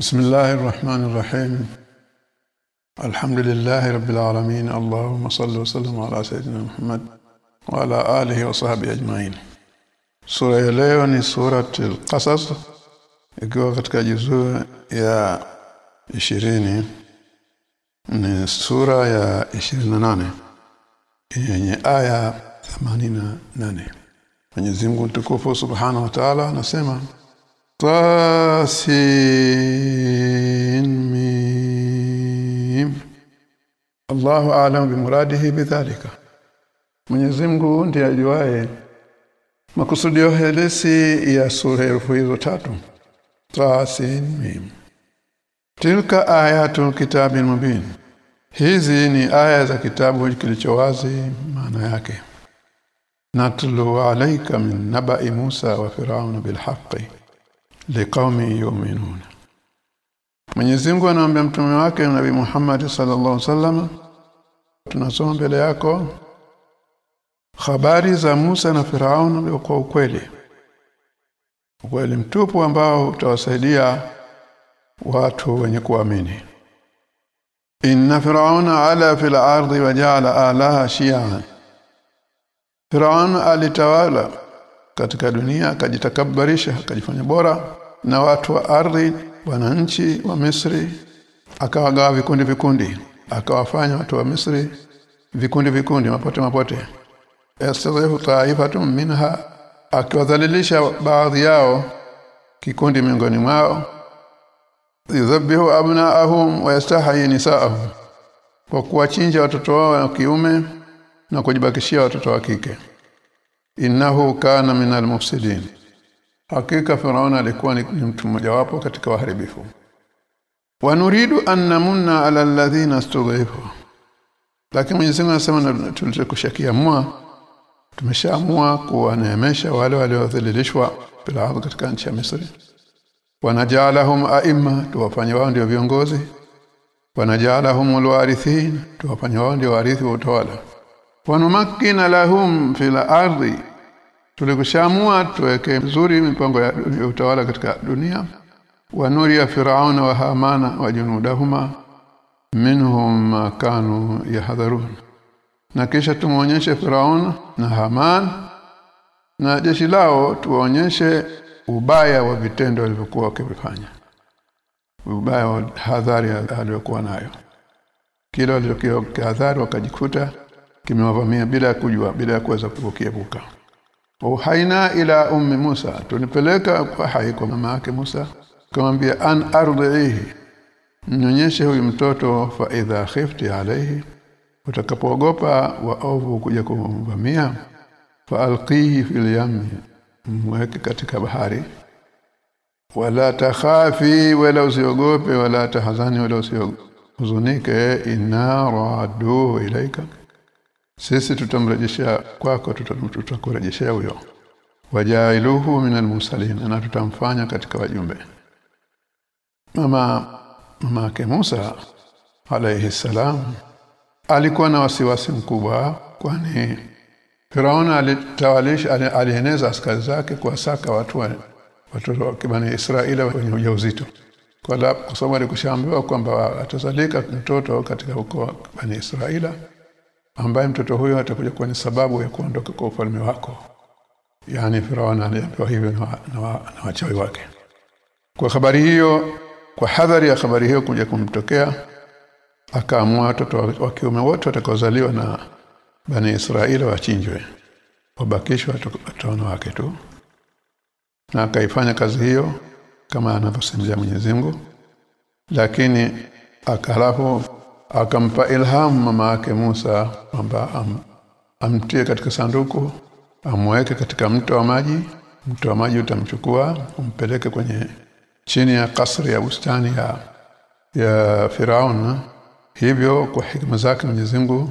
بسم الله الرحمن الرحيم الحمد لله رب العالمين اللهم صل وسلم على سيدنا محمد وعلى آله وصحبه أجمعين sura ya leo ni surat al-qasas ikiwa katika juzuu ya 20 ni sura ya 28 yenye aya 88 Mwenyezi Mungu mtukufu Subhanahu wa Ta'ala anasema Tasin mim Allahu a'lam bimuradihi bidhalika Mwenyezi Mungu ndiye ajuaye makusudio halisi ya sura herufi hizo tatu. Tasin mim Tilka ayatul kitabil mubin. Hizi ni aya za kitabu kilicho wazi maana yake. Natlu alayka min naba'i Musa wa Firaun bil haqqi liqaumi yu'minun Mwenyezi Mungu anaambia mtume wake Nabii Muhammad sallallahu alaihi wasallam tunasoma mbele yako habari za Musa na Firaun kwa ukweli. Ukweli mtupu ambao utawasaidia watu wenye kuamini. Inna firauna ala fil ardi wa ja'ala alaha shi'a. Firaun alitawala katika dunia akajitakabarisha akajifanya bora na watu wa ardhi wananchi wa Misri. Akawagawa vikundi vikundi akawafanya watu wa Misri vikundi vikundi mapote mapote. Yastadhifu ta'ifatun minha akiwadhalilisha baadhi yao kikundi miongoni mwao. Yudhabihu abna'ahum wa yastahi nisa'ahum kwa kuwachinja watoto wao wa kiume na kujibakishia watoto wa kike. Innahu kana minal mufsidin hakika Firauna alikuwa ni mtu mmoja wapo katika waharibifu. Wanuridu an namunna ala alladhina astudhifu lakini Mwenyezi Mungu anasema tulizokushakia mwa tumeshaamua kuwaneemesha wale waliodhalilishwa bila ardhi katika nchi ya Misri. Wanajalahum aimma tuwafanye wao ndio viongozi. Wanajalahum alwarithin tuwafanye wao ndio warithi wa utawala. Wanumakkina lahum fil ardi tulikushamua tuweke vizuri mipango ya utawala katika dunia. Wa nuri ya firauna wa hamana wa junudahuma minhum kanu yahdharun na kisha tumuonyeshe firauna na haman na jeshi lao tuwaonyeshe ubaya wa vitendo walivyokuwa wakifanya ubaya wa hadhari aliyokuwa nayo. Kila walichokiwa hadhari wakajikuta kimewavamia bila ya kujua bila ya kuweza kukiepuka uhaina ila ummi Musa. Tunipeleka kwa hai kwa mama yake Musa. Kumwambia an ardhihi. Mnyonyeshe huyu mtoto fa idha khifti alayhi. Utakapoogopa waovu kuja kumvamia fa alqihi fil yam mweke katika bahari. Wala takhafi wala usiogope wala tahzani wala usihuzunike inna raduhu ilaika sisi tutamrejeshea kwako tutakurejeshea huyo. Wajailuhu min almusalin na tutamfanya katika wajumbe. Mama mama yake Musa alayhi salam alikuwa na wasiwasi mkubwa kwani Firauna alitawalisha alieneza askari zake kuwasaka watu wa watoto wa kibani Israeli wenye ujauzito. Kwa sababu alikushambiwa kwamba atazalika mtoto katika ukoo wa bani Israeli ambaye mtoto huyo atakuja kuwa ni sababu ya kuondoka kwa ufalme wako. Yani farao aliambiwa hivyo na, na, na wachawi wake. Kwa habari hiyo kwa hadhari ya habari hiyo kuja kumtokea akaamua watoto wa kiume wote watakaozaliwa na bani Israeli wachinjwe. Wabakishwe watoto wake tu. Na akaifanya kazi hiyo kama anavyosimulia Mwenyezi Mungu. Lakini akalafu akampa ilhamu mama yake Musa kwamba am, amtie katika sanduku amweke katika mto wa maji mto wa maji utamchukua umpeleke kwenye chini ya kasri ya bustani ya ya Firaun. Hivyo kwa hikima zake Mwenyezi Mungu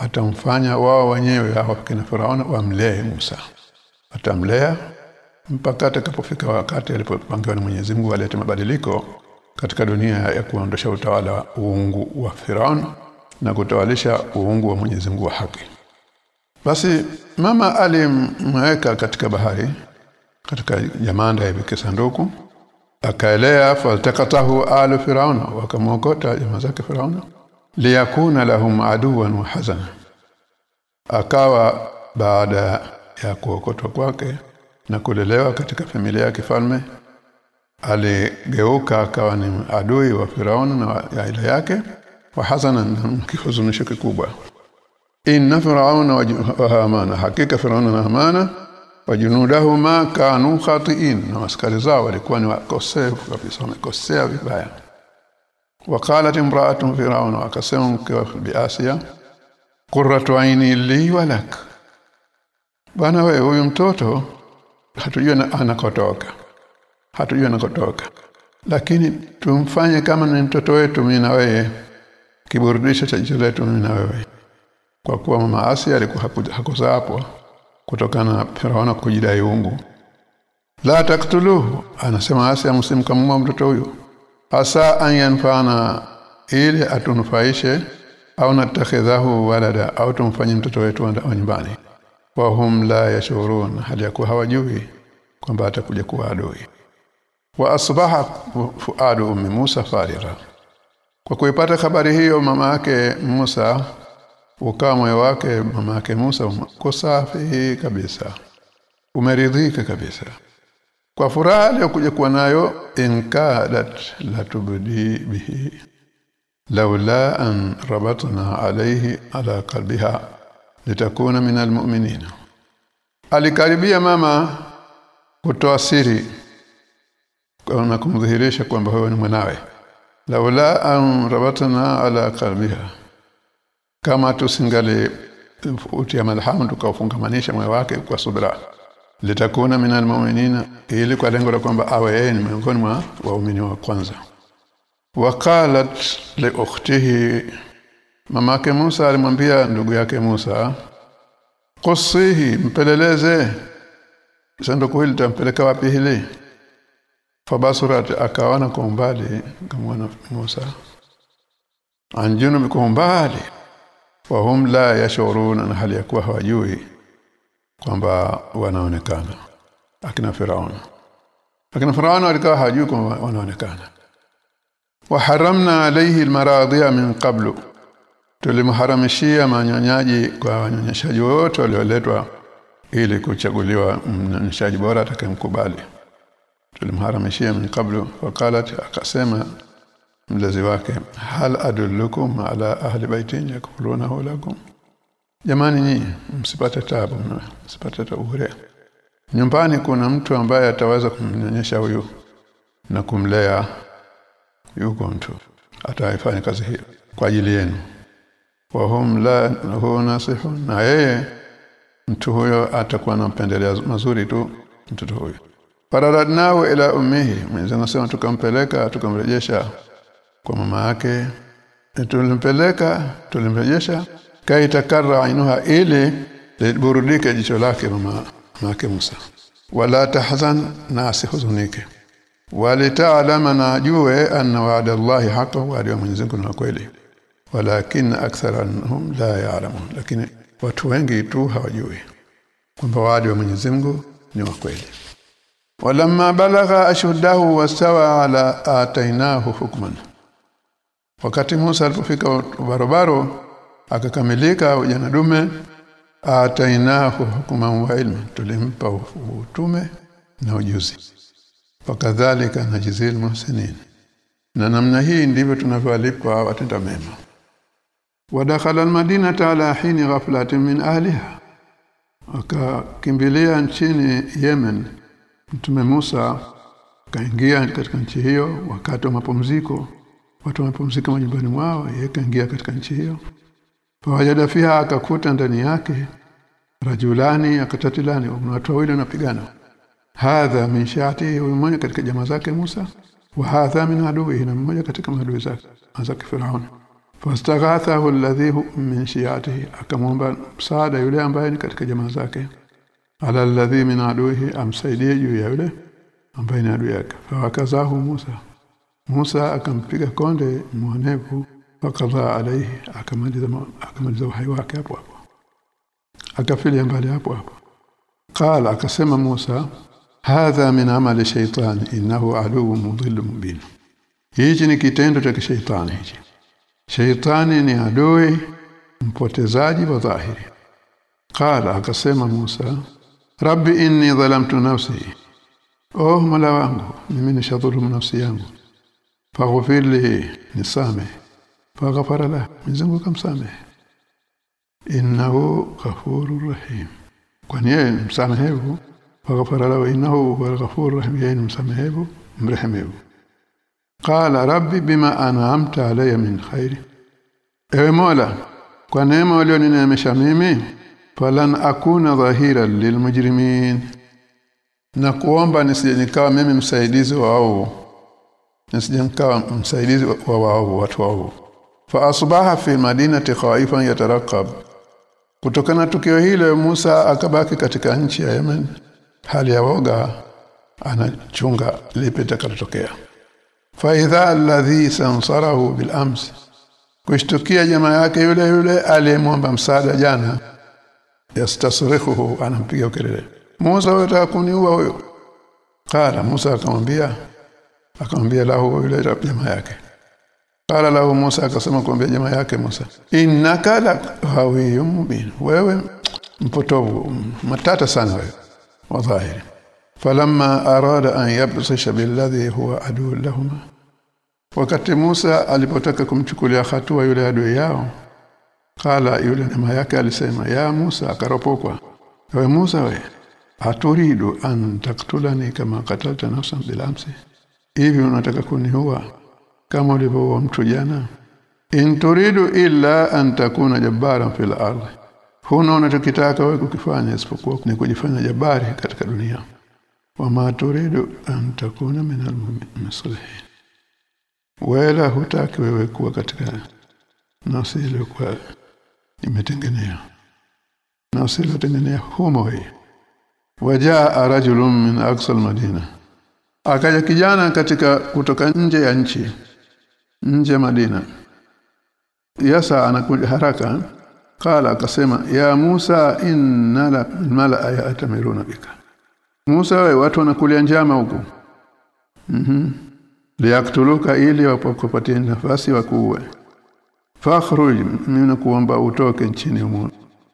atamfanya wao wenyewe hao kina Firaun wamlee Musa. Atamlea mpaka atakapofika wakati alipopangiwa na Mwenyezi Mungu alete mabadiliko katika dunia ya kuondosha utawala wa uungu wa Firaun na kutawalisha uungu wa Mwenyezi Mungu wa haki. Basi mama alimweka katika bahari katika jamanda ya kisanduku akaelea faltakatahu alu firaun wakamwokota jamaa zake firaun liyakuna lahum aduwan wa hazana akawa baada ya kuokotwa kwake na kulelewa katika familia ya kifalme aligeuka akawa ni adui wa Firauni na aila yake wa hasana na kihuzunisho kikubwa. Inna firauna wa hamana hakika firauna na hamana wajunudahuma kanu khatiin na askari zao walikuwa ni wakosefu kabisa wamekosea vibaya. Waqalat imra'atu firauna akasema mke wa biasia qurratu aini li walak bana wewe huyu mtoto hatujua anakotoka hatujua anakotoka. Lakini tumfanye kama ni mtoto wetu mimi na wewe. Kiburudisho cha jicho letu mimi na wewe. Kwa kuwa mama Asia alikuwa kutokana na Firaona kujidai la taktuluhu anasema Asia msimkamua mtoto huyo asa an yanfana ili atunufaishe au natakhidhahu walada au tumfanye mtoto wetu wa nyumbani. Wa hum la yashurun hali hawajui kwamba atakuja kuwa adui wa asbaha fuadu ummi Musa farira kwa kuipata habari hiyo mama yake Musa ukawa moyo wake mama yake Musa uko safi kabisa. Umeridhika kabisa. Kwa furaha aliyokuja kuwa nayo inkadat la tubdi bihi laula an rabatna alayhi ala qalbiha litakuna min almu'minin alikaribia mama kutoa siri na kumdhihirisha kwamba wewe ni mwanawe. Laula an rabatna ala qalbiha. Kama tusingali utia malhamu tukaufungamanisha moyo wake kwa subra litakuna min almu'minina ili kwa lengo la kwamba awe yeye ni miongoni mwa waumini wa kwanza. Waqalat li ukhtihi mamake Musa alimwambia ndugu yake Musa qusihi mpeleleze. Sanduku hili tampeleka wapi hili fabasurat akaona kwa umbali kama Musa. Anjunu kwa umbali wa hum la yashuruna na hali hawajui kwamba wanaonekana. Akina Firauna. Akina Firauna walikuwa hawajui kwamba wanaonekana. Wa haramna alayhi almaradhiya min qablu. Tulimharamishia manyonyaji kwa wanyonyeshaji wote walioletwa ili kuchaguliwa mnyonyeshaji bora atakayemkubali tulimharamishia min qablu waqalat akasema mlezi wake hal adullukum ala ahli baitin yakulunahu lakum? Jamani nyinyi msipate taabu msipate taabu nyumbani kuna mtu ambaye ataweza kumnyonyesha huyu na kumlea yuko mtu ataifanya kazi hiyo kwa ajili yenu. Wa hum la hu nasihun na yeye mtu huyo atakuwa anampendelea mazuri tu mtoto huyo fararadnahu ila ummihi. Mwenyezi anasema tukampeleka tukamrejesha kwa mama yake. Tulimpeleka tulimrejesha. Kaitakarra ainuha ili liburudike jicho lake mama yake Musa. Wala tahzan na asihuzunike walitaalama na jue anna wa'da Allahi haqqan wa wa Mwenyezi Mungu kweli. Walakin aktharanhum la ya'lamun. Lakini watu wengi tu hawajui kwamba wa'di wa Mwenyezi Mungu ni wa kweli walamma balagha ashuddahu wastawa ala atainahu hukman. Wakati Musa alipofika barabaro akakamilika ujana dume atainahu hukman wa ilma tulimpa utume na ujuzi. Wakadhalika najizil muhsinin na namna hii ndivyo tunavyowalipa watenda mema. Wadakhala almadinata ala hini ghaflatin min ahliha. Akakimbilia nchini Yemen mtume Musa kaingia katika nchi hiyo wakati wa mapumziko. Watu wamepumzika majumbani mwao yeye kaingia katika nchi hiyo. Fawajada fiha akakuta ndani yake rajulani akatatilani watu wawili wanapigana. Hadha min shaati mmoja katika jamaa zake Musa wa hadha min adui na mmoja katika maadui zake za Firaun fastaghathahu alladhi min shiatihi akamwomba msaada yule ambaye ni katika jamaa zake ala alladhi min aduhi amsaidie juu ya yule ambaye ni adui yake fawakazahu Musa Musa akampiga konde mwonevu fakadha alaihi akamaliza akamaliza uhai wake hapo hapo akafilia mbali hapo hapo qala akasema Musa hadha min amali shaytan innahu aduwwun mudhill mubin hichi ni kitendo cha kishaitani hichi shaitani ni adui mpotezaji wa dhahiri qala akasema Musa rabbi inni dhalamtu nafsi. Oh mola wangu mimi nishadhulumu nafsi yangu. Faghfirli nisame. Faghfara la mzungu kamsame. Innahu ghafurur rahim. Kwani yeye msamehevu? Faghfara la innahu ghafurur rahim. Yeye msamehevu mrehemevu qala rabbi bima an'amta alayya min khairi ewe mola kwa neema ulionineemesha mimi falan akuna dhahiran lilmujrimin na kuomba nisije nikawa mimi msaidizi wao nisije nikawa msaidizi wa wao watu wao fa asbaha fi madinati khaifan yatarakab kutokana tukio hilo Musa akabaki katika nchi ya Yemen. Hali ya woga anachunga lipi litakalotokea. Fa idha alladhi sansarahu bil ams kushtukia jamaa yake yule yule aliyemwomba msaada jana yastasrihuhu anampiga kelele Musa anataka kuniua huyo Kala Musa akamwambia akamwambia lahu yule jamaa yake Kala lahu Musa akasema kumwambia jamaa yake Musa innaka la hawiyum mubin wewe mpotovu matata sana wewe wadhahiri falamma arada an yabsisha billadhi huwa adu lahum wakati Musa alipotaka kumchukulia hatua yule adui yao kala yule mama yake alisema ya Musa akaropokwa. Wewe Musa we aturidu an taktulani kama katalta nafsan bil amsi. Hivi unataka kuniua kama ulivyoua mtu jana? In turidu illa an takuna jabbaran fil ardh huna unachokitaka wewe kukifanya isipokuwa ni kujifanya jabari katika dunia. Wama turidu an takuna min al-muslihin wala hutaki wewe kuwa katika nafsi ile kwa imetengenea. Na usilotengenea tengenea humo hii. Wajaa rajulun min aqsa al-madina. Akaja kijana katika kutoka nje ya nchi nje Madina. Yasa anakuja haraka. Kala akasema ya Musa inna la malaa yatamiruna bika. Musa we watu wanakulia njama huko mhm. Mm liyaktuluka ili wapokupatie nafasi wakuue. kuue fakhruj mimi nakuomba utoke nchini humo.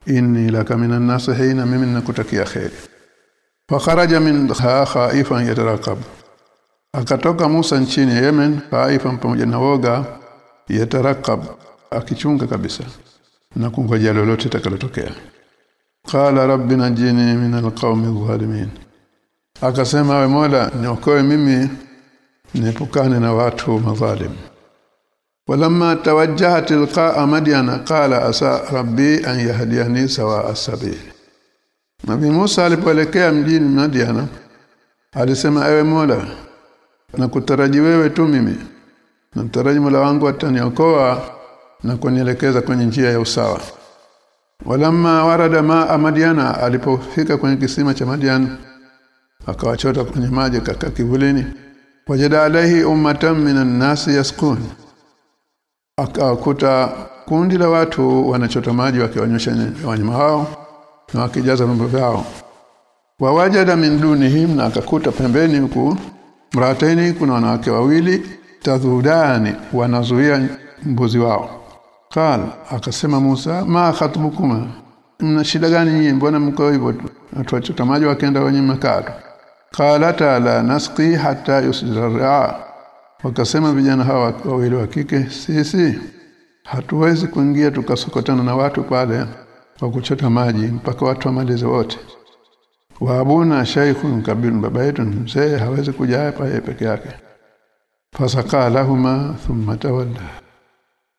Inni laka minan nasihina mimi nakutakia khair fakharaja min khaifan yatarakab akatoka Musa nchini Yemen khaifan pamoja na woga yatarakab akichunga kabisa na kungoja lolote takalotokea qala rabbi najini min alqawmi dhalimin akasema we mola niokoe mimi niepukane na watu madhalim walamma tawajjaha tilqa'a madyana qala asa rabbi an yahdiyani sawa as-sabil. Nabi Musa alipoelekea mjini Madiana alisema ewe Mola nakutaraji wewe tu mimi nataraji Mola wangu ataniokoa na kunielekeza kwenye njia ya usawa. Walamma warada ma Madiana alipofika kwenye kisima cha madyana akawachota kwenye maji kaka kivulini. Wajada alaihi ummatan minan nasi yaskun akakuta kundi la watu wanachota maji wakiwanyosha wanyama hao na wakijaza vyombo vyao. Wawajada min dunihim na akakuta pembeni huku mrateni kuna wanawake wawili tadhudani wanazuia mbuzi wao. Kala akasema Musa ma khatbukuma? Mna shida gani nyinyi? Mbona mko hivyo tuachota maji wakaenda wenye makato. Kala la nasqi hatta yusdira wakasema vijana hawa wawili wa kike sisi hatuwezi kuingia tukasokotana na watu pale kwa kuchota maji mpaka watu wamalize wote. Waabuna shaykhun kabir baba yetu mzee hawezi kuja hapa yeye peke yake. Fasaka lahuma thumma tawalla.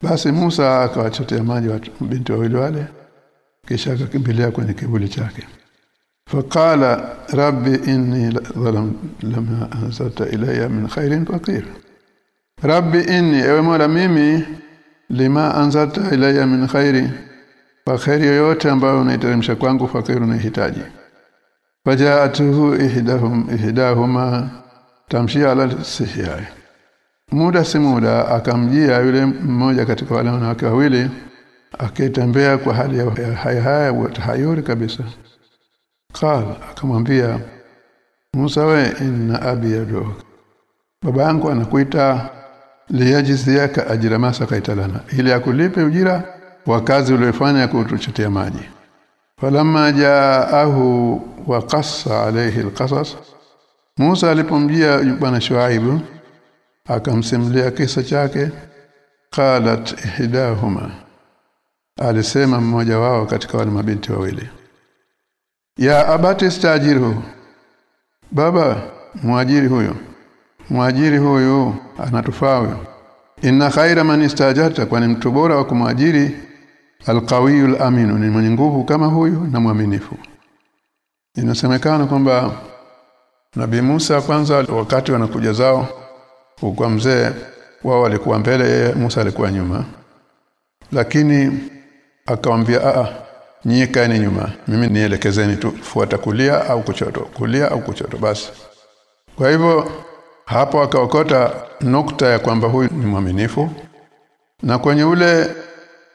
Basi Musa akawachotea maji watu binti wawili wale kisha akakimbilia kwenye kivuli chake. Faqala rabbi inni dhalam lama anzalta ilayya min khairin faqir rabbi inni ewe mola mimi lima anzata ilaya min khairi kwa khairi yoyote ambayo unaiteremsha kwangu fakiru nahitaji fajaatuhu ihdahum ihdahuma tamshia ala sihiyai muda si muda akamjia yule mmoja katika wale wanawake wawili akitembea kwa hali ya haya haya hayuri kabisa. Kala akamwambia Musa we inna abi yadu. baba yangu anakuita liyajziyaka ajira masa kaitalana. Ili akulipe ujira wa kazi uliyofanya kutuchotea maji. Falamma jaahu wa qassa alayhi alqasas Musa alipomjia bwana Shuaibu akamsimulia kisa chake qalat ihdahuma. Alisema mmoja wao katika wale mabinti wawili ya abati stajiru baba mwajiri huyo mwajiri huyu anatufaa huyo inna khaira man istajata kwani mtu bora wa kumwajiri alqawiyul aminu ni mwenye nguvu kama huyu na mwaminifu. Inasemekana kwamba Nabii Musa kwanza wakati wanakuja zao kwa mzee wao walikuwa mbele yeye Musa alikuwa nyuma. Lakini akamwambia a nyie kaeni nyuma mimi nielekezeni tu fuata kulia au kuchoto kulia au kuchoto basi. Kwa hivyo hapo akaokota nukta ya kwamba huyu ni mwaminifu. Na kwenye ule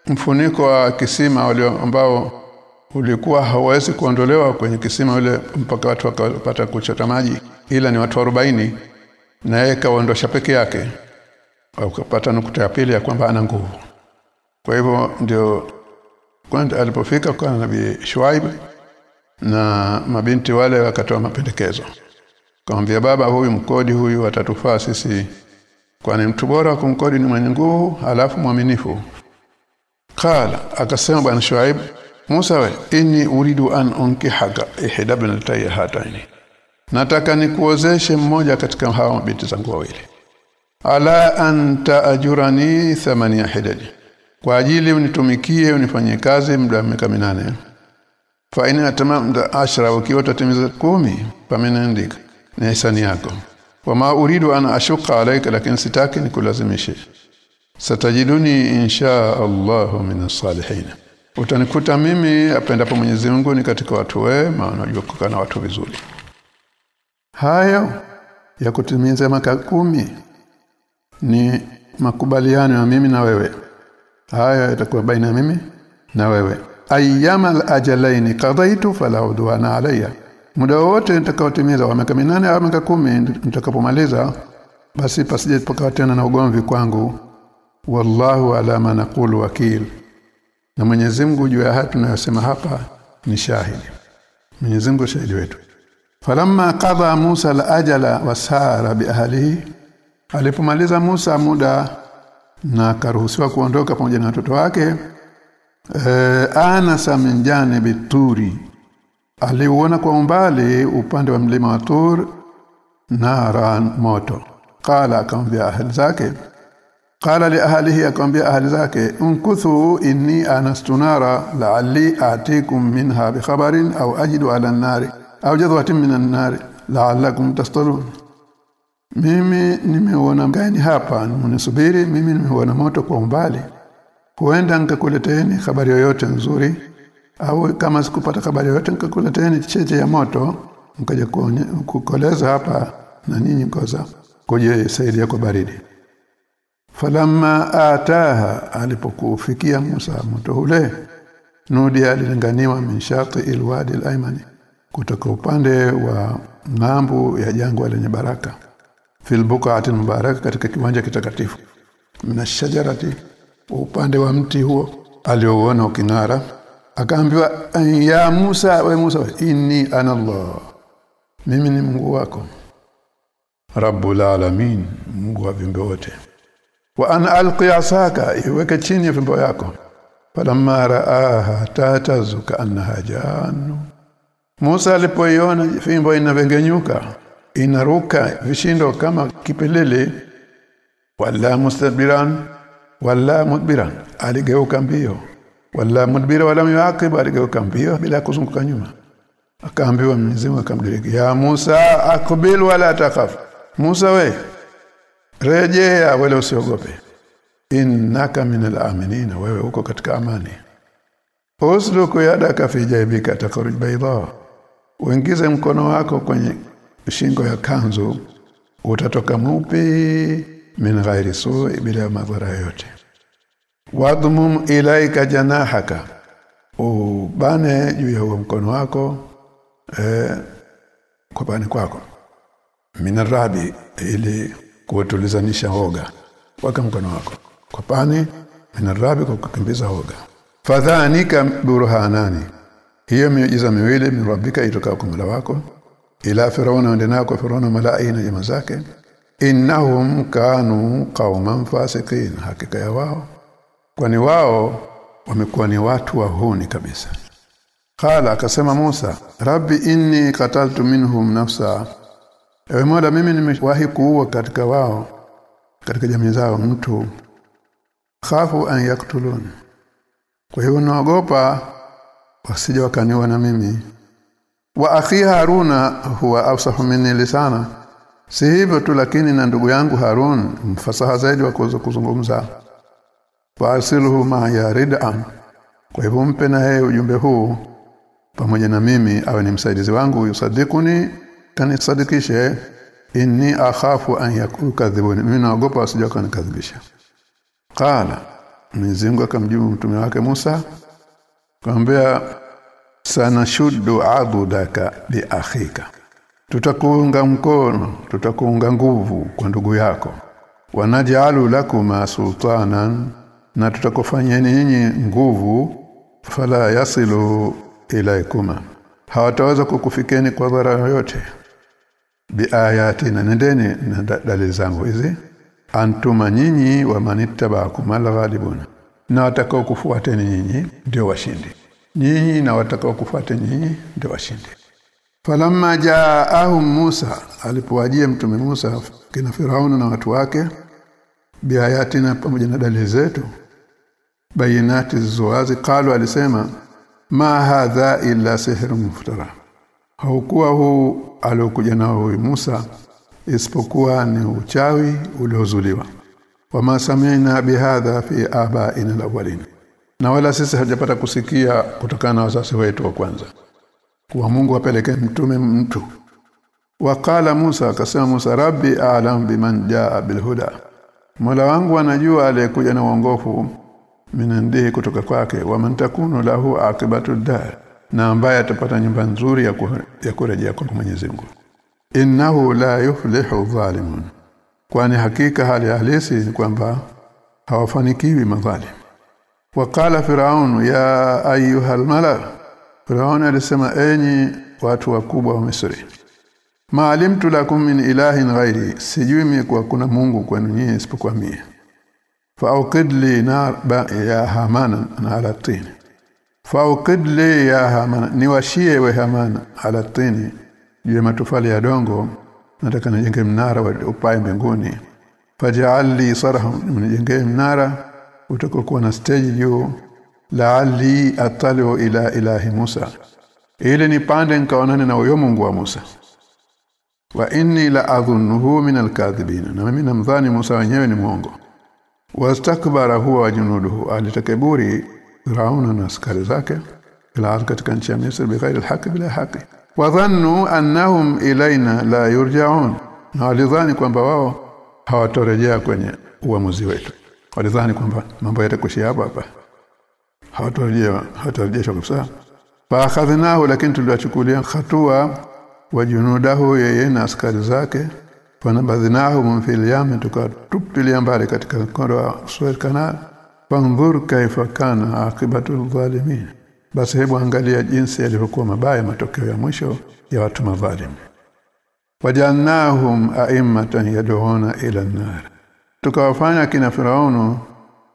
mfuniko wa kisima ulio ambao ulikuwa hawezi kuondolewa kwenye kisima ule mpaka watu wakapata kuchota maji ila ni watu 40 na yeye kaondosha peke yake akapata nukta ya pili ya kwamba ana nguvu. Kwa hivyo ndio kwenda alipofika kwa nabii Shuaib na mabinti wale wakatoa mapendekezo Kamwambia baba huyu mkodi huyu atatufaa sisi kwani mtu bora kumkodi ni mwenye nguvu alafu mwaminifu. Kala akasema bwana Shuaib Musa we inni uridu an unkihaka ihda ibnatayya hataini. Nataka nikuozeshe mmoja katika hawa binti zangu wawili. Ala anta ajurani thamania hidaji. Kwa ajili unitumikie unifanyie kazi muda wa miaka minane. Fa ina tamamda ashra ukiwa utatimiza kumi pamenandika ni hisani yako. Wama uridu an ashuqa alayka lakini sitaki nikulazimishe. Satajiduni insha Allah min as-salihin. Utanikuta mimi apendapo Mwenyezi Mungu ni katika watu wema unajua kukana na watu vizuri. Hayo ya kutimiza maka kumi ni makubaliano ya mimi na wewe. Haya yatakuwa baina ya mimi na wewe. Ayyama al-ajalaini qadaitu fala udwana alayya muda wote nitakaotimiza wa miaka minane au miaka kumi nitakapomaliza basi pasije pakawa tena na ugomvi kwangu. Wallahu ala ma naqulu wakil. Na Mwenyezi Mungu juu ya haya tunayosema hapa ni shahidi Mwenyezi Mungu shahidi wetu. Falamma qada Musa al-ajala wasara bi ahlihi alipomaliza Musa muda na akaruhusiwa kuondoka pamoja na watoto wake e, anasa min janibi turi aliuona kwa umbali upande wa mlima wa Tur nara moto. Qala akamwambia ahli zake. Qala li ahlihi akamwambia ahli zake unkuthu inni anastu nara la'alli atikum minha bi khabarin aw ajidu ala an-nari aw jadwatin min an-nari la'allakum tastalun. Mimi nimeona gani hapa mnisubiri mimi nimeona moto kwa umbali. Huenda nikakuleteeni habari yoyote nzuri au kama sikupata habari yoyote nikakuleteeni cheche ya moto. Mkaja kukoleza hapa na ninyi koza kuje saidia kwa baridi. Falamma ataha alipokufikia Musa moto ule nudi alilinganiwa min shati ilwadi alaymani kutoka upande wa ngambu ya jangwa lenye baraka. Fil buqati mubaraka katika kiwanja kitakatifu. Mna shajarati upande wa mti huo aliouona uking'ara akaambiwa ya Musa we Musa inni ana Allah. Mimi ni Mungu wako. Rabbul alamin Mungu wa viumbe wote. Wa an alqi asaka iweke chini fimbo yako. Falamma raaha tatazuka annaha jannu Musa alipoiona fimbo inavengenyuka inaruka vishindo kama kipelele. Wala mustabiran wala mudbiran aligeuka mbio wala mudbira wala yuaqib aligeuka mbio bila kuzunguka nyuma. Akaambiwa Mungu akamdiriki ya Musa akbil wala takaf Musa we rejea wala usiogope. Innaka minal aminin wewe uko katika amani. Usluku yadaka fi jaybika takhruj bayda. Uingize mkono wako kwenye shingo ya kanzu. Utatoka mupi? Min ghairi su'i bila madhara yote wadhmum ilaika janahaka. Ubane juu ya mkono wako eh, pani kwako. Minarabi ili kutulizanisha hoga waka mkono wako kwa minarabi kwa kukimbiza hoga fadhanika burhanani. Hiyo miujiza miwili mirabika itoka kwa Mola wako. Ila firauna ndena kwa firauna malai na jamaa zake. Innahum kanu qauman fasiqin. Hakika ya wao kwani wao wamekuwa ni watu wahuni kabisa. Kala akasema Musa Rabbi inni kataltu minhum nafsa. Ewe Mola mimi nimewahi kuua katika wao katika jamii zao mtu. Khafu an yaktulun kwa hiyo naogopa wasije wakaniwa na mimi. Wa akhi haruna huwa afsahu minni lisana. Si hivyo tu lakini na ndugu yangu harun mfasaha zaidi wa kuzungumza faasiluhu ma yaridan kwa hivyo mpe na yeye ujumbe huu. Pamoja na mimi awe ni msaidizi wangu yusadikuni kanisadikishe. Inni akhafu an yakukadhibuni mimi naogopa wasije kanikadhibisha qala Mwenyezi akamjibu mtume wake Musa Kaambia sanashuddu adudaka bi akhika. Tutakuunga mkono, tutakuunga nguvu kwa ndugu yako. Wanajalu lakuma sultanan na tutakufanyeni nyinyi nguvu fala yasilu ilaikuma. Hawataweza kukufikeni kwa dhara yoyote. Biayatina nendeni na dalili zangu hizi. Antuma nyinyi wa manittabakum alghalibuna na watakao kufuateni nyinyi ndio washindi nyinyi na watakao kufuateni nyinyi ndio washindi falamma jaahum Musa alipowajia mtume Musa kina Firauna na watu wake biayatina pamoja na dalili zetu bayinati zuwazi qalu alisema ma hadha illa sihrun muftara. Haukuwa huu aliokuja nao huyu Musa isipokuwa ni uchawi uliozuliwa. Wama sami'na bihadha fi aba'ina alawwalin. Na wala sisi hajapata kusikia kutokana na wazazi wetu wa kwanza kuwa Mungu apeleke mtume mtu. Wakala Musa akasema Musa rabbi a'lam biman jaa bilhuda. Mola wangu anajua aliyekuja na uongofu minandihi kutoka kwake wa man takunu lahu aqibatu dar na ambaye atapata nyumba nzuri ya, ya kurejea kwa Mwenyezi Mungu. Innahu la yuflihu dhalimun kwani hakika hali halisi ni kwamba hawafanikiwi madhalim. Wakala firaun ya ayuha mala firaun alisema enyi watu wakubwa wa Misri maalimtu lakum min ilahin ghairi. Sijui mimi kwa kuna Mungu kwenu nyinyi isipokuwa mimi fauqid li nar ya hamana ala tin fauqid li ya hamana niwashie we hamana ala tini. Juu matofali ya dongo nataka nijenge mnara wa upae mbinguni. Faj'alli sarham nijenge mnara utakokuwa na stage juu. La'alli ataliu ila ilahi Musa. Ili nipande nikaonane na huyo Mungu wa Musa. Wa inni la adhunnuhu min alkadhibin na mimi namdhani Musa wenyewe ni mwongo wastakbara huwa wajunuduhu alitakaburi Firauna na askari zake ila katika nchi ya Misri bighairi alhaq bila haki wadhannu annahum ilaina la yurja'un. Na walidhani kwamba wao hawatorejea kwenye uamuzi wetu. Walidhani kwamba mambo yatakushia hapa hapa. Hawatorejea hawatarejeshwa kabisa. Fa akhadhnahu lakini tuliwachukulia hatua wajunudahu yeye na askari zake fanabadhnahu fil yam tukatupilia mbali katika mkondo wa Suez Canal fanzur kaifa kana akibatu zalimin. basi hebu angalia jinsi yalivyokuwa mabaya matokeo ya mwisho ya watu madhalimu. Wajannahum a'immatan yad'una ila an-nar. Tukawafanya kina Firaunu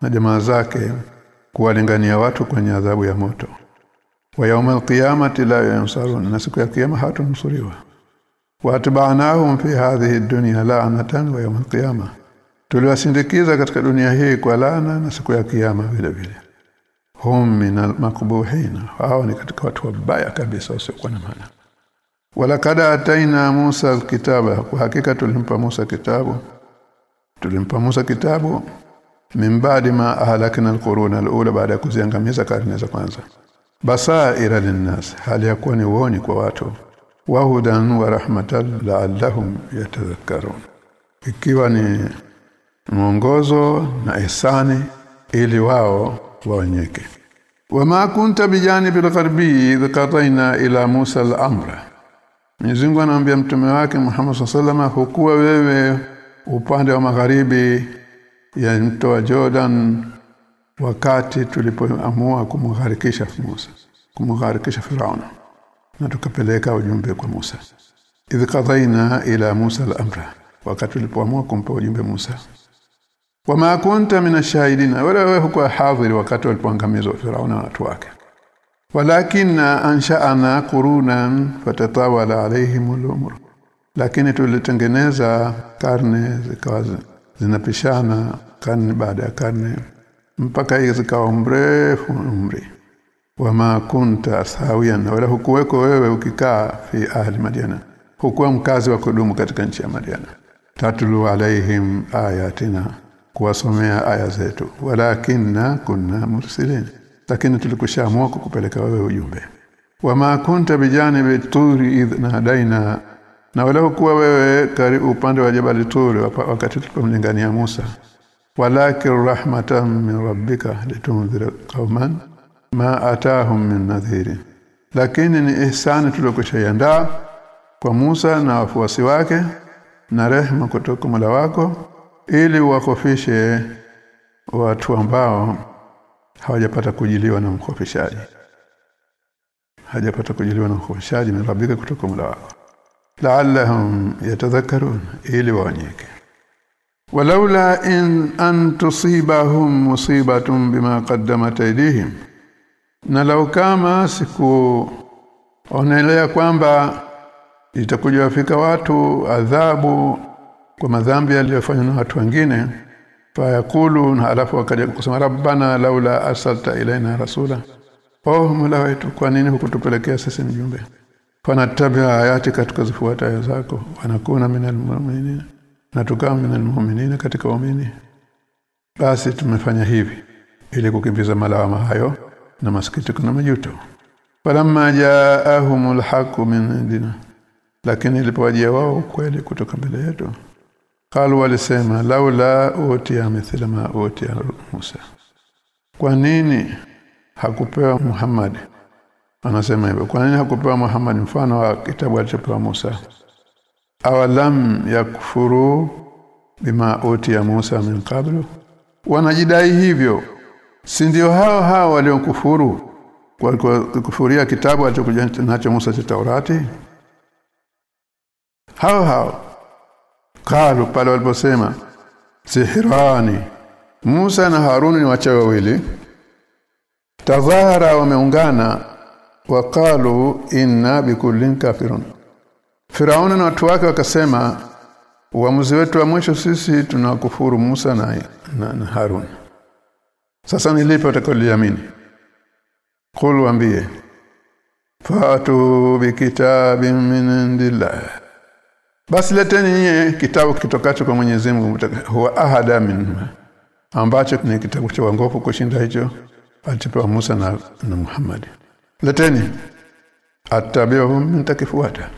na jamaa zake kuwalingania watu kwenye adhabu ya moto. Wa yaumil qiyamati la yansarun na siku ya kiyama hatunusuriwa watba'nahum fi hadhihi ad-dunya la'natan wa yawm al-qiyamah tuliwasindikiza katika dunia hii kwa laana na siku ya kiyama vile vile. Hum minal makbuhin hao ni katika watu wabaya kabisa wasiokuwa na maana. Walakad ataina Musa alkitaba. Kwa hakika tulimpa Musa kitabu. Tulimpa Musa kitabu min ba'di ma ahlakna alquruna alula baada ya kuziangamiza karne za kwanza. Basaira linnas. Hali yakuwa ni uoni kwa watu wahudan wa rahmatan la'allahum yatadhakkarun. Ikiwa ni mwongozo na ihsani ili wao waonyeke. Wama kunta bijani gharbi idh ila Musa al-amra. Mwenyezi Mungu anamwambia mtume wake Muhammad SAW hukuwa wewe upande wa magharibi ya mto wa Jordan wakati tulipoamua kumgharikisha Musa kumgharikisha Firauna na tukapeleka ujumbe kwa Musa. Idh qadaina ila Musa al-amra wakati tulipoamua kumpa ujumbe Musa. Wama kunta minashahidina wala wewe hukuwa hadhiri wakati walipoangamizwa Firauna na watu wake. Walakin ansha'ana qurunan fatatawala alaihim al-umr lakini tulitengeneza karne zikawa zinapishana karne baada ya karne mpaka zikawa mrefu umri wama kunta sawiyan wala hukuweko wewe ukikaa fi ahli madiana hukuwa mkazi wa kudumu katika nchi ya madiana tatlu alaihim ayatina kuwasomea aya zetu. Walakinna kunna mursilin. Lakini tulikushaamua kukupeleka wewe ujumbe. Wama kunta bijanibi turi idh nadaina na wala hukuwa wewe kari upande wa jabali turi wakati tulipomlingania Musa. Walakin rahmatan min rabbika litunzira qauman ma atahum min nadhiri. Lakini ni ihsani tuliokushaiandaa kwa Musa na wafuasi wake na rehema kutoka Mola wako ili wakofishe watu ambao hawajapata kujiliwa na mkofishaji hajapata kujiliwa na mkofishaji na mirabika kutoka Mola wako. La'allahum yatadhakkarun ili waonyeke. Walaula in an tusibahum musibatun bima qaddamat aydihim na lau kama siku onelea kwamba itakuja wafika watu adhabu kwa madhambi aliyofanywa na watu wengine fayakulu na alafu wakaja kusema rabbana laula arsalta ilaina rasula. Oh mola wetu kwa nini hukutupelekea sisi mjumbe? Fanatabia ayati katika zifuata aya zako. Wanakuna minal mu'minin na tukawa minal mu'minin katika waumini. Basi tumefanya hivi ili kukimbiza malawama hayo na masikitiko na majuto. Falamma jaahumul haqu min indina. Lakini ilipowajia wao kweli kutoka mbele yetu qalu walisema laula utiya mithla ma utiya Musa. Kwa nini hakupewa Muhammad? Anasema hivyo kwa nini hakupewa Muhammad? Mfano wa kitabu alichopewa Musa. Awalam yakfuru bima utiya Musa min qablu? Wanajidai hivyo si ndio hao hao waliokufuru kwa kufuria kitabu alichokuja nacho Musa cha Taurati? Hao hao. Kalu pale waliposema sihirani Musa na Haruni ni wachawi wawili. Tazahara wameungana waqalu inna bikullin kafirun. Firauna na watu wake wakasema uamuzi wetu wa mwisho sisi tunakufuru Musa na, na, na Harun sasa nilipe utakoliamini Qul waambie Fatu bikitabin min indillah. Basi leteni nyie kitabu kitokacho kwa Mwenyezi Mungu huwa ahada min ambacho ni kitabu cha wangofu kushinda hicho alichopewa Musa na, na Muhammad. Leteni. Attabi'uhum mtakifuata.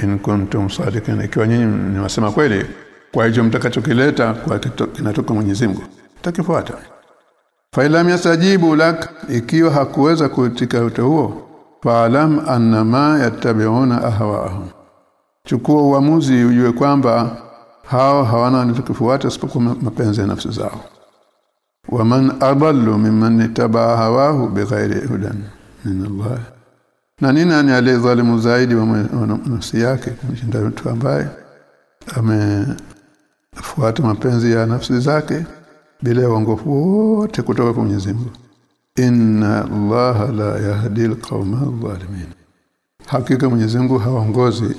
In kuntum sadiqin. Ikiwa nyinyi ni wasema kweli kwa hicho mtakachokileta kwa kinatoka Mwenyezi Mungu takifuata Failam yastajibu lak ikiwa hakuweza kuitika yote huo faalam annama yattabi'una ahwaahum. Chukua uamuzi ujue kwamba hao hawana nitakufuata isipokuwa mapenzi ya nafsi zao. Waman adallu mimman ittaba hawahu bighairi hudan min Allah. Na nini nani aliyedhalimu zaidi wa nafsi yake? Kumshinda mtu ambaye amefuata mapenzi ya nafsi zake bila uongofu wote kutoka kwa Mwenyezi Mungu. Inna allaha la yahdi alqawma adh-dhalimin hakika Mwenyezi Mungu hawaongozi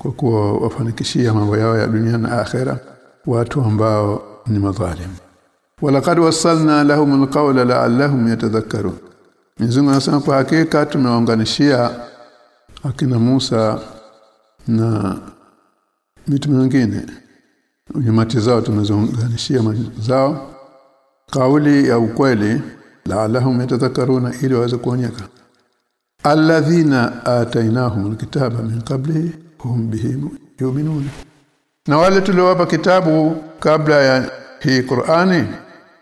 kwa kuwa wafanikishia mambo yao ya dunia na akhera watu ambao ni madhalim. Walaqad wasalna lahum alqawla la'allahum yatadhakkarun. Mwenyezi Mungu anasema kwa hakika tumewaunganishia akina Musa na mitume wengine nyamati zao tumezunganishia zao. Kauli ya ukweli la'allahum yatadhakkaruna ili waweze kuonyeka. Alladhina atainahum alkitaba min qabli hum bihi yu'minun. Na wale tuliowapa kitabu kabla ya hii Qur'ani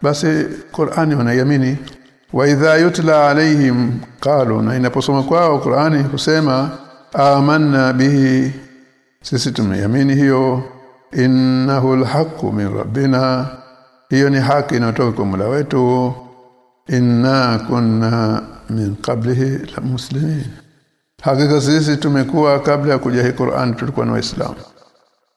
basi Qur'ani wanaiamini. Wa idha yutla alayhim qalu na inaposoma kwao Qur'ani husema amanna bihi. Sisi tumeamini hiyo innahu alhaqqu min rabbina. Hiyo ni haki inatoka kwa Mola wetu. Inna kunna min qablihi la muslimin hakika sisi tumekuwa kabla ya kuja hii Qur'an tulikuwa na waislamu.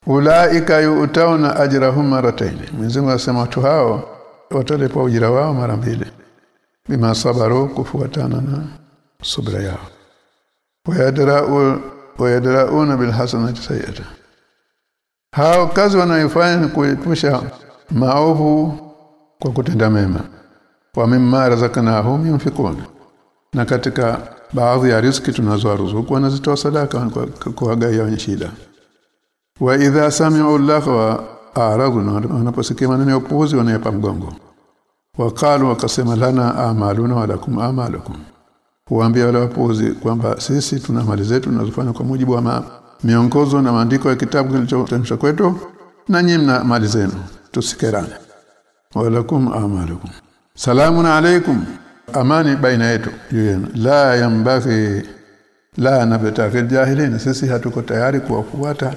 Ulaika yu'tauna ajrahum maratayn. Mwenyezi Mungu watu hao watalipwa ujira wao mara mbili. Bima sabaru kufuatana na subra yao. Wayadra'u wayadra'una bil hasanati sayyata hao kazi wanayofanya ni kuepusha maovu kwa kutenda mema. Wa mimma razaqnahum yunfikun na katika baadhi ya riziki tunazowaruzuku wanazitoa sadaka kuwagaia wenye shida. Wa idha sami'u lahwa a'radu wanaposikia maneno ya upuuzi wanayapa mgongo. Wakalu wakasema lana amaluna walakum amalukum. Huambia wale wapuuzi kwamba sisi tuna mali zetu tunazofanya kwa mujibu wa ma, miongozo na maandiko ya kitabu kilichotemsha kwetu na nyinyi mali zenu. Tusikerane. Walakum amalukum. Salamun alaykum. Amani baina yetu yenu. La yambaghi la nabtaghi jahilin sisi hatuko tayari kuwafuata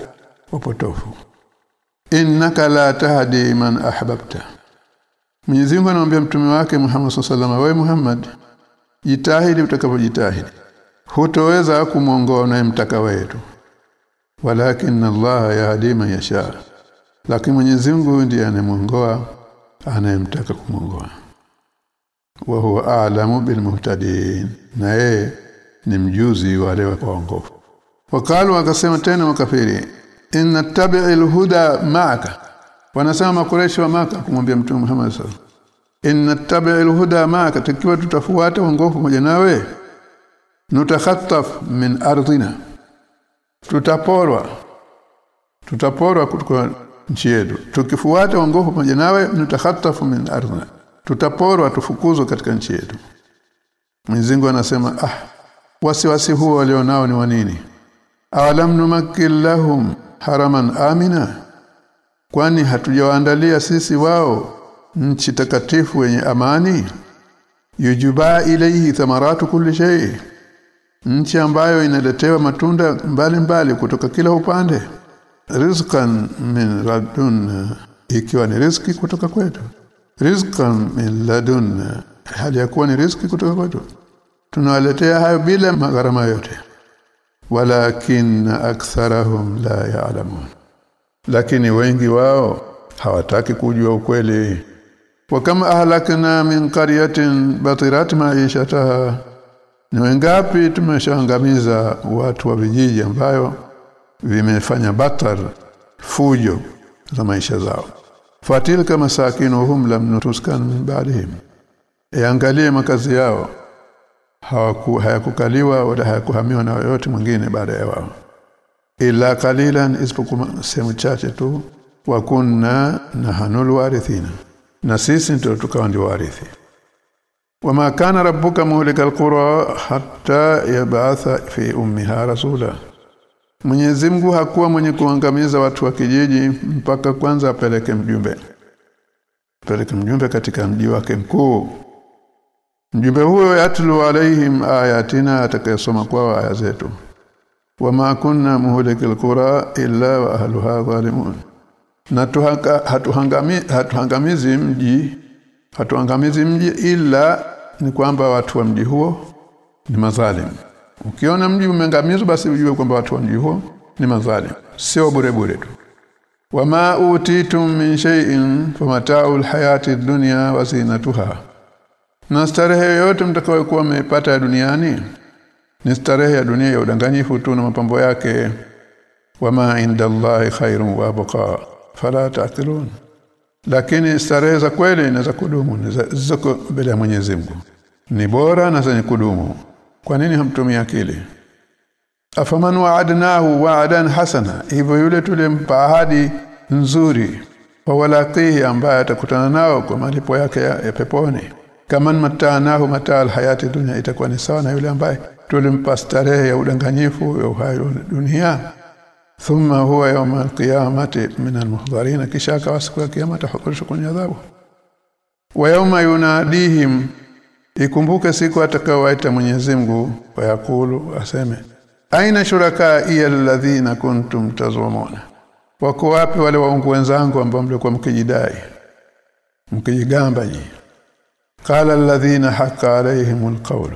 wapotofu innaka la tahdi man ahbabta. Mwenyezi Mungu anamwambia mtume wake Muhammad sallallahu alaihi Muhammad jitahidi utakapojitahidi hutoweza kumwongoa unayemtaka wetu walakin Allah yahdi man yasha. Lakini Mwenyezi Mungu ndiye anemwongoa anayemtaka kumwongoa. Wa huwa a'lamu bil muhtadin. Na yeye ni mjuzi wale wa waongofu. Wakalu wakasema tena wakafiri inna tabi'il huda ma'aka. Wanasema makureshi wa maka kumwambia mtume Muhammad sallallahu inna tabi'il huda ma'aka. Tukiwa tutafuata uongofu pamoja nawe. Nutakhattaf min ardina tutaporwa. Tutaporwa kutoka nchi yetu. Tukifuata uongofu pamoja nawe nutakhattafu min ardhina tutaporwa tufukuzwe katika nchi yetu. Mwenyezi anasema ah wasiwasi huo walionao ni wanini awalam numakkil lahum haraman amina? Kwani hatujawaandalia sisi wao nchi takatifu yenye amani? Yujuba ilayhi thamaratu kulli shay nchi ambayo inaletewa matunda mbalimbali mbali kutoka kila upande. Rizqan min ladun ikiwa ni riziki kutoka kwetu. Rizqan min ladun hali yakuwa ni riziki kutoka kwetu. Tunawaletea hayo bila magharama yote walakin aktharahum la ya'lamun. Lakini wengi wao hawataki kujua ukweli. Wa kama ahlakna min qaryatin batirat ma'ishataha ni wengapi tumeshaangamiza watu wa vijiji ambayo vimefanya batar fujo za maisha zao? Fatilka masakinuhum lam nutuskan min ba'dihim. Yaangalie makazi yao. Hawaku hayakukaliwa wala hayakuhamiwa na yoyote mwingine baada ya wao. Ila kalilan isipokuwa sehemu chache tu. Wa kunna nahanul warithina na sisi ndio tukawa ndio warithi wama kana rabbuka muhlikal alqura hatta yab'atha fi ummiha rasula Mwenyezi Mungu hakuwa mwenye kuangamiza watu wa kijiji mpaka kwanza apeleke mjumbe. Apeleke mjumbe katika mji wake mkuu. Mjumbe huyo yatlu alaihim ayatina atakayesoma kwao aya zetu. Wama kunna muhlikil qura illa wa ahluha zalimun. Na hatuhangami hatuhangamizi mji hatuangamizi mji ila ni kwamba watu wa mji huo ni mazalim. Ukiona mji umeangamizwa basi ujue kwamba watu wa mji huo ni mazalim. Sio bure bure tu. Wama utitum min shay'in famata'ul hayati dunya wa zinatuha. Na starehe yoyote mtakayokuwa mmepata duniani ni starehe ya dunia ya udanganyifu tu na mapambo yake. Wama indallahi khairun wa abqa. Fala ta'qilun lakini starehe za kweli na za kudumu ziko mbele ya Mwenyezi Mungu. Ni bora na zenye kudumu. Kwa nini hamtumii akili? Afaman wa'adnahu wa'adan hasana. Hivyo yule tulimpa ahadi nzuri wa walaqihi ambaye atakutana nao kwa malipo yake ya, ya peponi. Kama matanahu mataa hayati dunia itakuwa ni sawa na yule ambaye tulimpa starehe ya udanganyifu ya uhai dunia thumma huwa yawm alqiyamati min almuhdharin kisha akawa siku ya kiyama atahukushwa kwenye adhabu. Wa yawma yunadihim ikumbuke siku atakayowaita Mwenyezi Mungu wayakulu aseme aina shuraka alladhina kuntum tazumuna? Wako wapi wale waungu wenzangu ambao mlikuwa mkijidai mkijigamba ji qala alladhina haqa alaihim alqawl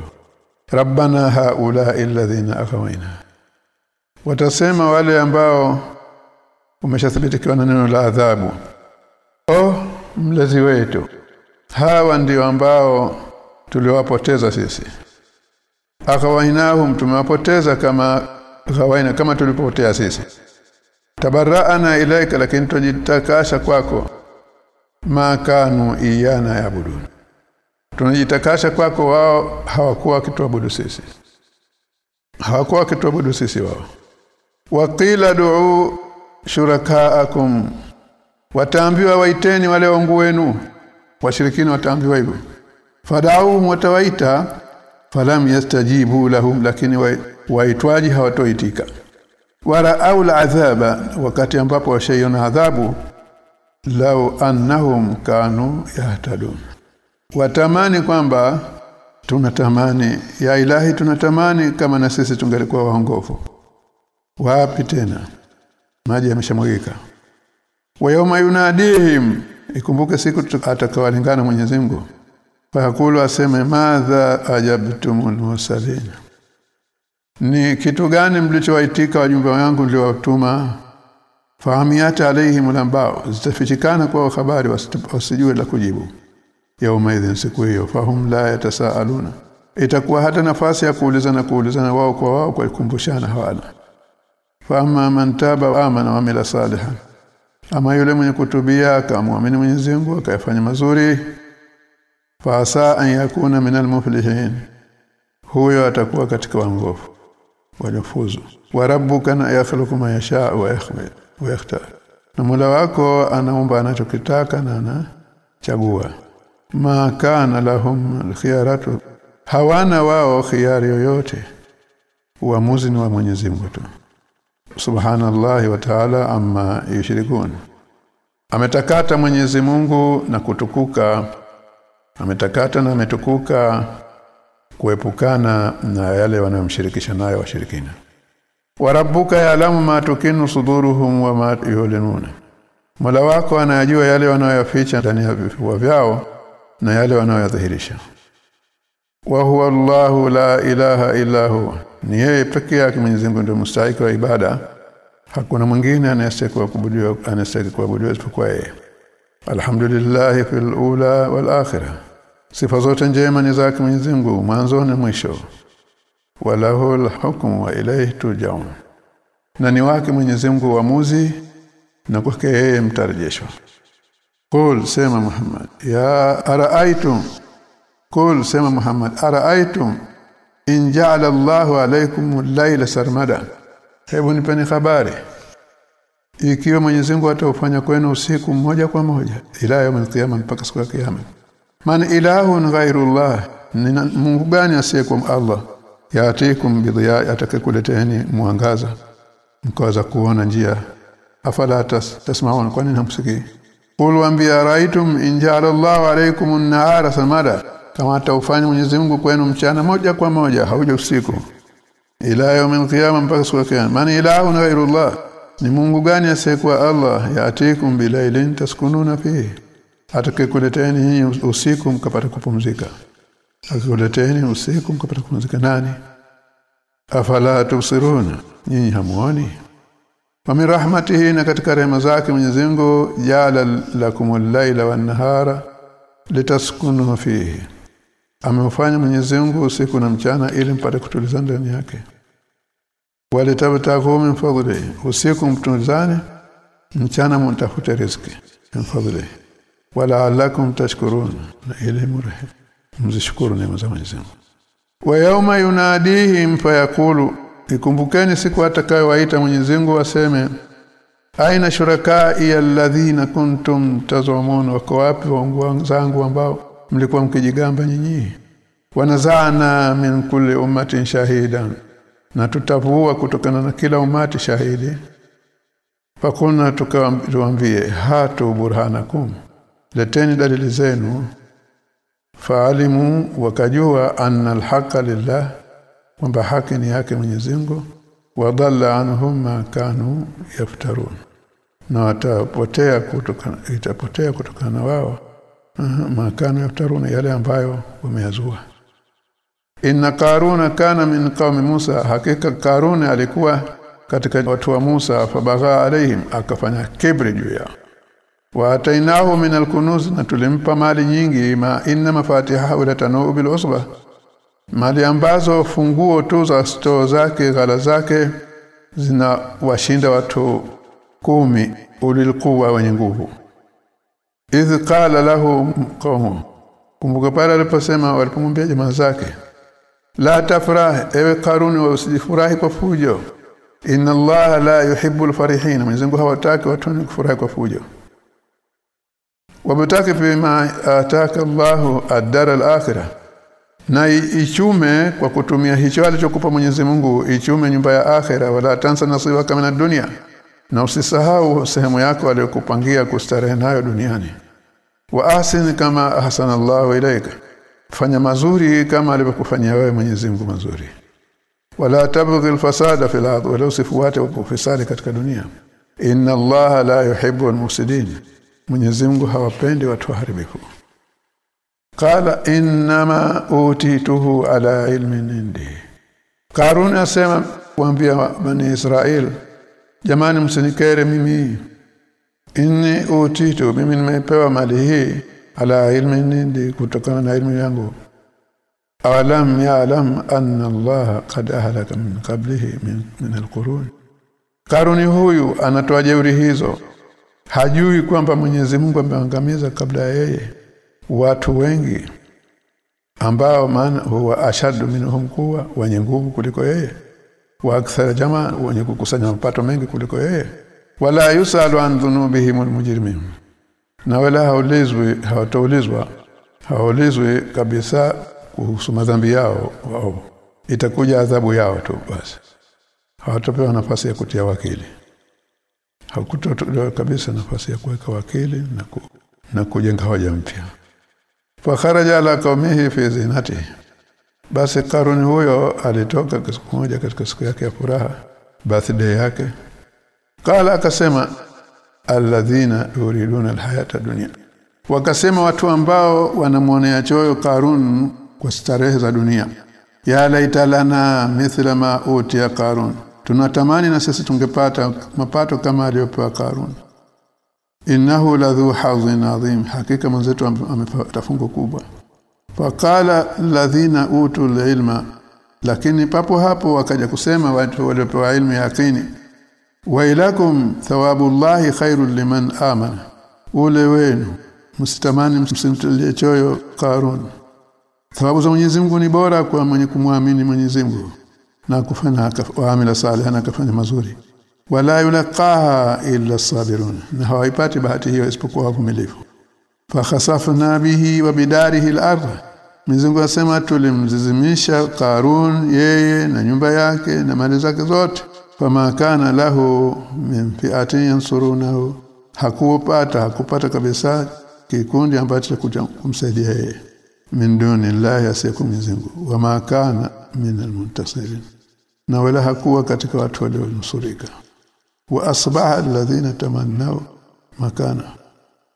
rabbana haulai alladhina aghwayna watasema wale ambao umeshathibitikiwa na neno la adhabu. Oh mlezi wetu hawa ndio ambao tuliwapoteza sisi. Akawainahum tumewapoteza kama gawaina kama tulipotea sisi. Tabarraana ilaika lakini tujitakasha kwako. Makanu iyana yabudun. Tunajitakasha kwako wao hawakuwa kituabudu sisi. Hawakuwa kituabudu sisi wao waqila du'u shurakaakum. Wataambiwa waiteni wale wangu wenu. Washirikini wataambiwa hivyo. Fadau watawaita falam yastajibu lahum lakini waitwaji hawatoitika. Wala au adhaba wakati ambapo washaiona adhabu lau annahum kanu yahtadun. Watamani kwamba tunatamani ya ilahi tunatamani kama na sisi tungelikuwa waongofu wapi tena? Maji yameshamwagika. Wa yawma yunadihim. Ikumbuke siku atakawalingana Mwenyezi Mungu. Fakulu aseme madha ajabtumul mursalin ni kitu gani mlichowaitika wajumbe wangu niliowatuma? Fahamiyata alaihim lambao zitafichikana kwa habari wasijue la kujibu. Yauma idhin siku hiyo. Fahum la yatasaaluna. Itakuwa hata nafasi ya kuulizana na kuulizana wao kwa wao kwa kukumbushana hawana fama man taba wa amana wa amila salihan. Ama yule mwenye kutubia akamwamini Mwenyezi Mungu akayafanya mazuri fasa an yakuna min muflihin. Huyo atakuwa katika wangofu waliofuzu wa rabbuka yakhluqu ma yasha wa yakhmi wa yakhtar. Na Mola wako anaomba anachokitaka na anachagua. Ma kana lahum alkhiyaratu hawana wao khiyari yoyote. Uamuzi ni wa Mwenyezi Mungu tu subhanallahi wa ta'ala amma yushrikun ametakata Mwenyezi Mungu na kutukuka ametakata na ametukuka kuepukana na yale wanayomshirikisha nayo washirikina. Wa rabbuka ya'lamu ma tukinu suduruhum wa ma yulinuna. Mola wako anayajua yale wanayoficha ndani ya vifua vyao na yale wanayoyadhihirisha wa huwa Allahu la ilaha illa huwa ni yeye pekee yake Mwenyezi Mungu ndiye mstahiki wa ibada. Hakuna mwingine anayestahili kuabudiwa anayestahili kuabudiwa isipokuwa yeye. Alhamdulillah fil ula wal akhirah sifa zote njema ni zake Mwenyezi Mungu mwanzo na mwisho. Walahul hukmu wa ilayhi turjaun. Na ni wake Mwenyezi Mungu uamuzi na kwake yeye mtarejeshwa Qul sema Muhammad ya araaitum Qul sema Muhammad araaitum in ja'ala Allahu alaykum al-layla sarmada hebu nipeni habari ikiwa Mwenyezi Mungu ataufanya kwenu usiku mmoja kwa moja ila yawm qiyama mpaka siku ya kiyama man ilahun ghairullah ni Mungu gani asiyekuwa Allah? Yaatikum bidhiya atakakuleteni mwangaza mkaweza kuona njia. Afala tasmaun kwa nini hamsikii? Qul wa bi raitum in ja'ala Allahu alaykum an-nahara samada kama ataufanya Mwenyezi Mungu kwenu mchana moja kwa moja hauja usiku. Ila yaumil qiyama mpaka siku ya kiyama. Man ilahu ghairullah ni Mungu gani asiyekuwa Allah? Yaatikum bilailin taskununa fihi. Atakakuleteni nyinyi usiku mkapata kupumzika. Akikuleteni usiku mkapata kupumzika nani? Afala tusirun nyinyi hamuoni? Wa min rahmatihi na katika rehema zake Mwenyezi Mungu jala lakumul laila wan nahara litaskunu fihi amefanya Mwenyezi Mungu usiku na mchana ili mpate kutuliza ndani yake. Walitabtaku min fadli usiku mtulizane mchana mtafute riziki. Min fadli wala alakum tashkurun. Na ile murahim mzishukuru neema za Mwenyezi Mungu. Wa yauma yunadihim fayaqulu ikumbukeni siku atakayowaita Mwenyezi Mungu aseme aina shurakai alladhina kuntum tazumun wako wapi waungu zangu ambao mlikuwa mkijigamba nyinyi? Wanazana min kulli ummatin shahidan na tutavua kutokana na kila umati shahidi. Fakuna tukawaambie hatu burhanakum. Leteni dalili zenu. Faalimu wakajua anna alhaqa lillah kwamba haki ni yake Mwenyezi Mungu. Wadalla anhum ma kanu yaftarun. Na watapotea kutokana itapotea kutokana na wao ma ya yaftaruna yale ambayo wameyazua. Inna karuna kana min qaumi Musa hakika karuna alikuwa katika watu wa Musa fabagha alaihim akafanya kibri juu yao. Wa atainahu min alkunuz na tulimpa mali nyingi ma inna mafatihahu latanu bil usba. Mali ambazo funguo tu za stoo zake ghala zake zina washinda watu kumi ulilikuwa wenye nguvu idh qala lahu qawmu kumbuka pale aliposema walipomwambia jamaa zake la tafrah ewe karuni wa usifurahi kwa fujo. Inna allaha la yuhibbu alfarihin. Mwenyezi hawataki watu wenye kufurahi kwa fujo. Wabutaki bima ataka Allahu ad-dar al-akhirah. Na ichume kwa kutumia hicho alichokupa Mwenyezi Mungu ichume nyumba ya akhera wala tansa nasiba kama na dunia. Na usisahau sehemu yako aliyokupangia kustarehe nayo duniani wa ahsin kama ahsana Allahu ilaika. Fanya mazuri kama alivyokufanyia wewe Mwenyezi Mungu mazuri. Wala tabghi alfasada fil ardh wala usifuate ufisadi katika dunia. Inna Allaha la yuhibbu almufsidin. Mwenyezi Mungu hawapendi watu waharibifu. Qala inma utituhu ala ilmin indi. Karun asema kuambia bani Israel jamani msinikere mimi inni utitu mimi nimepewa mali hii ala ilmi nindi kutokana na ilmu yangu. Awalam ya'lam anna Allah qad ahlaka min qablihi min, min alqurun. Karuni huyu anatoa jeuri hizo. Hajui kwamba Mwenyezi Mungu ameangamiza kabla ya yeye. Watu wengi ambao maana huwa ashadu minhum kuwa wenye nguvu kuliko yeye. Wa akthara jamaa wenye kukusanya mapato mengi kuliko yeye wala yusalu an dhunubihim almujrimin na wala haulizwi hawataulizwa haulizwi kabisa kuhusu madhambi yao wao. Itakuja adhabu yao tu basi. Hawatapewa nafasi ya kutia wakili. Hakutotolewa kabisa nafasi ya kuweka wakili na, ku, na kujenga hoja mpya. Fa kharaja ala qaumihi fi zinati. Basi karuni huyo alitoka siku moja katika siku yake ya furaha birthday yake kala akasema alladhina yuriduna alhayata dunya wakasema watu ambao wanamwonea choyo karun kwa starehe za dunia. Ya laita lana mithla ma utiya karun tunatamani na sisi tungepata mapato kama aliyopewa karun innahu ladhu hadhin adhim. Hakika mwenzetu amepata fungo kubwa. Faqala ladhina utul ilma. Lakini papo hapo wakaja kusema watu waliopewa ilmu ya yakini wa ilakum thawabullahi khairul liman amana. Ule wenu msitamani msimtilie choyo karun. Thawabu za Mwenyezi Mungu ni bora kwa mwenye kumwamini Mwenyezi Mungu na kufanya waamila na kufanya mazuri. Wala yulqaha illa sabirun. Na hawaipati bahati hiyo isipokuwa wavumilivu. Fa khasafna bihi wa bidarihi al-ardh. Mizungu asema tulimzizimisha Karun yeye na nyumba yake na mali zake zote fama kana lahu min fi'atin yansurunahu. Hakupata hakupata kabisa kikundi ambacho kumsaidia yeye. Min duni Allah asiyeku mizingu Mungu wama kana min almuntasirin na wala hakuwa katika watu walionusurika. Wa asbaha alladhina tamannaw makana.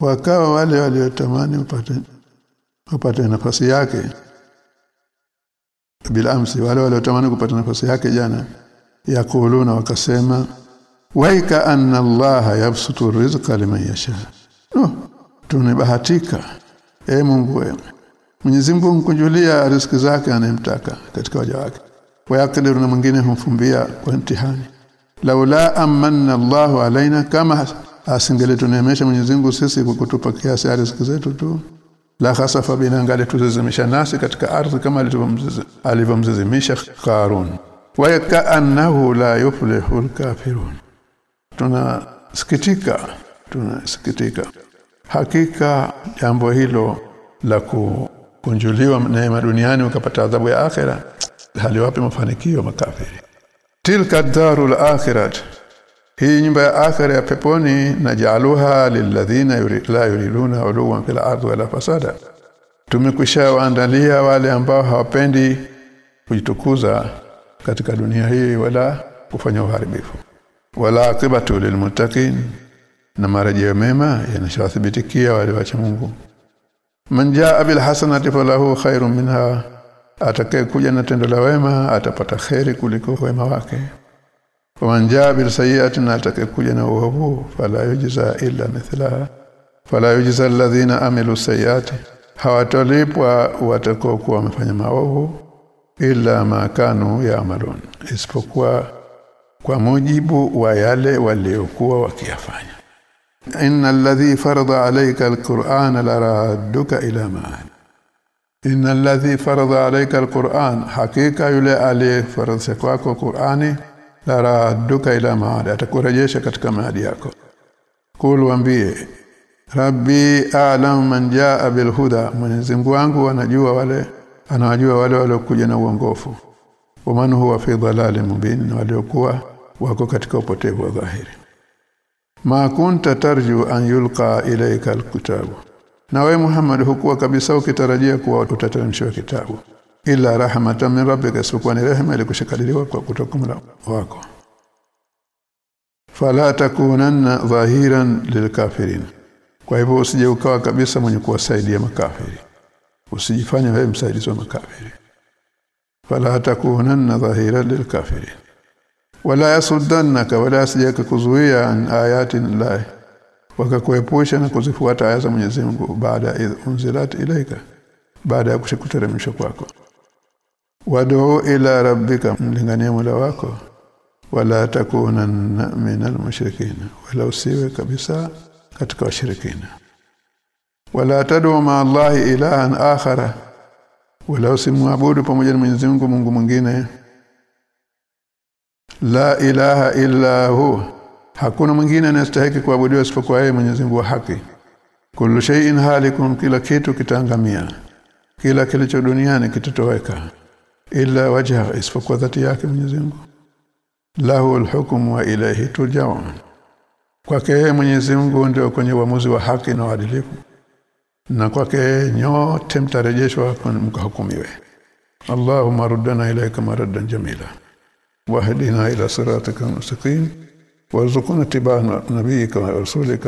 Wakawa wale waliotamani upate upate nafasi yake. Bila amsi wale waliotamani kupata nafasi yake jana yakuluna wakasema waika anna allaha yabsutu rizqa liman yasha. No tunebahatika e Mungu wewe Mwenyezi Mungu mkunjulia riziki zake anemtaka katika waja wake. Wayakdiru na mwingine humfumbia kwa mtihani. Laula amanna Allahu alaina kama asingeletunemesha Mwenyezi Mungu sisi kwa kutupa kiasi riziki zetu tu la khasafa bina ngale tuzizimisha nasi katika ardhi kama alivyomzizimisha Qarun wa annahu la yuflihu alkafirun tunasikitika tunasikitika. Hakika jambo hilo la kukunjuliwa neema duniani ukapata adhabu ya akhera haliwapi mafanikio makafiri. Tilka darul akhirat hii nyumba ya akhira ya peponi na najaluha lilladhina yuri, la yuriduna uluwan fil ardi wala fasada. Tumekwisha waandalia wale ambao hawapendi kujitukuza katika dunia hii wala kufanya uharibifu. Wala akibatu lilmuttaqin na marejeo mema yanashawathibitikia wale wacha Mungu. Man jaa hasanati falahu khairun minha atakaye kuja na tendo la wema atapata khairi kuliko wema wake. Man jaa bil sayyi'ati na atakaye kuja na uovu fala yujza illa mithlaha fala yujza alladhina amilu sayyi'ati hawatolipwa watakao kuwa wamefanya maovu ila makanu yaamalun isipokuwa kwa mujibu wa yale waliokuwa wakiyafanya. Inna alladhi farada alayka alquran laradduka ila ma'an inna alladhi farada alayka alquran hakika yule aliyefaradhisha kwako qurani laradduka ila ma'ad atakurejesha katika maadi yako. Qul wambie rabbi a'lam man jaa bil huda wangu anajua wale anawajua wale waliokuja na uongofu. Waman huwa fi dhalalin mubin waliokuwa wako katika upotevu wa dhahiri. Ma kunta tarju an yulqa ilayka alkitabu. Na wewe Muhammad hukuwa kabisa ukitarajia kuwa utateremshiwa kitabu. Ila rahmatan min rabbika sikuwa ni rehema ilikushikadiriwa kwa kutoka wako. Fala takunanna dhahiran lilkafirin. Kwa hivyo usije ukawa kabisa mwenye kuwasaidia makafiri usijifanye wewe msaidizi wa makafiri. Fala takunanna dhahira lilkafirin wala yasuddannaka wala asijaka kuzuia an ayati llahi. Wakakuepusha na kuzifuata aya za Mwenyezi Mungu baada ya unzilat ilaika baada ya kushikuteremsha kwako. Wad'u ila rabbika mlinganie mola wako. Wala takunanna minal mushrikin wala usiwe kabisa katika washirikina wala tad'u ma Allah ilahan akhara. Wala usimwabudu pamoja na Mwenyezi Mungu Mungu mwingine. La ilaha illa hu. Hakuna mwingine anastahili kuabudiwa isipokuwa yeye Mwenyezi Mungu wa haki. Kullu shay'in halikun kila kitu kitaangamia. Kila kilicho duniani kitatoweka. Illa wajha isipokuwa dhati yake Mwenyezi Mungu. Lahu alhukmu wa ilayhi turja'un. Kwake Mwenyezi Mungu ndio kwenye uamuzi wa haki na uadilifu na kwake nyote mtarejeshwa mkahukumiwe Allahumma ruddana ilayka maraddan jamila واهدنا إلى صراطك المستقيم وارزقنا اتباع نبيك ورسولك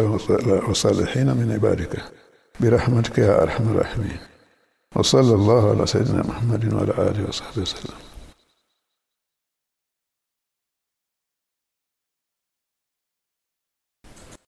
والصالحين من عبادك برحمتك يا أرحم الراحمين وصلى الله على سيدنا محمد وعلى آله وصحبه وسلم